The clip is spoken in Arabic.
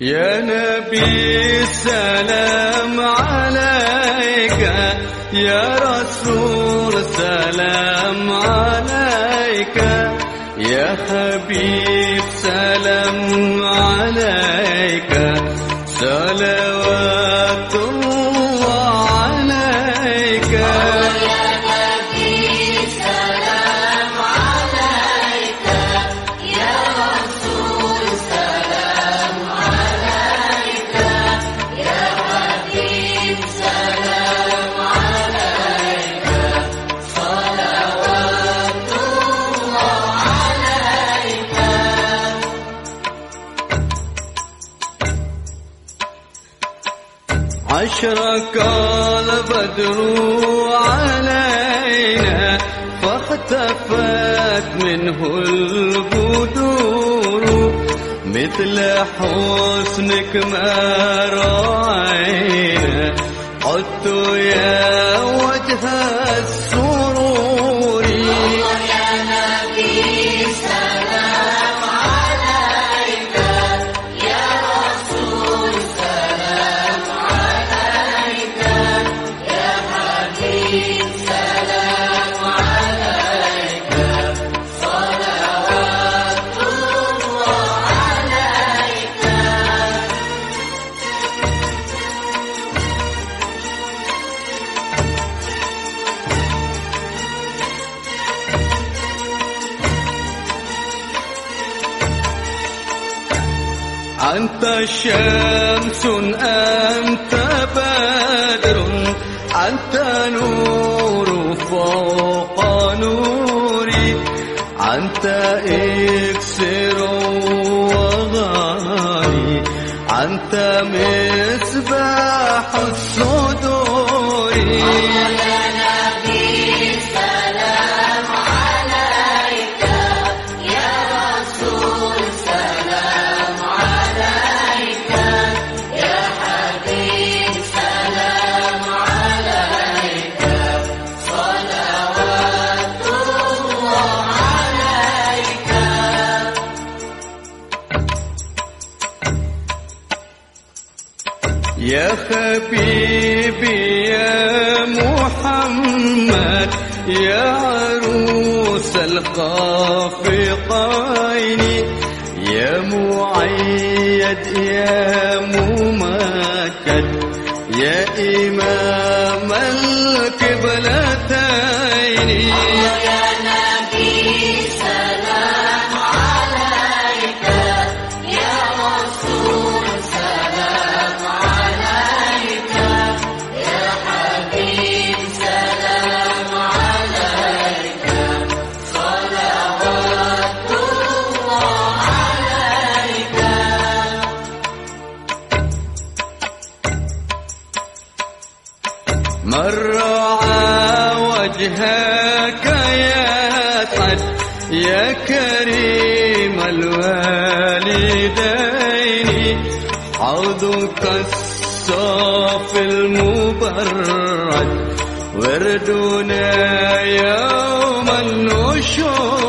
يا نبي سلام عليك يا رسول سلام عليك يا حبيب سلام عليك صلوات أشرق البدر علينا فاختفت منه البدور. مثل حسنك ما رأينا عدت يا أنت شمس أنت بدر أنت نور فوق نوري. أنت إكسر وغالي أنت مصباح الصدور يا حبيبي يا محمد يا عروس الخافقين يا معيد يا ممجد يا إمام القبلتين. يا رعى وجهك يسعد يا كريم الوالدين. حوضك الصافي المبرد وردنا يوم النشور. يا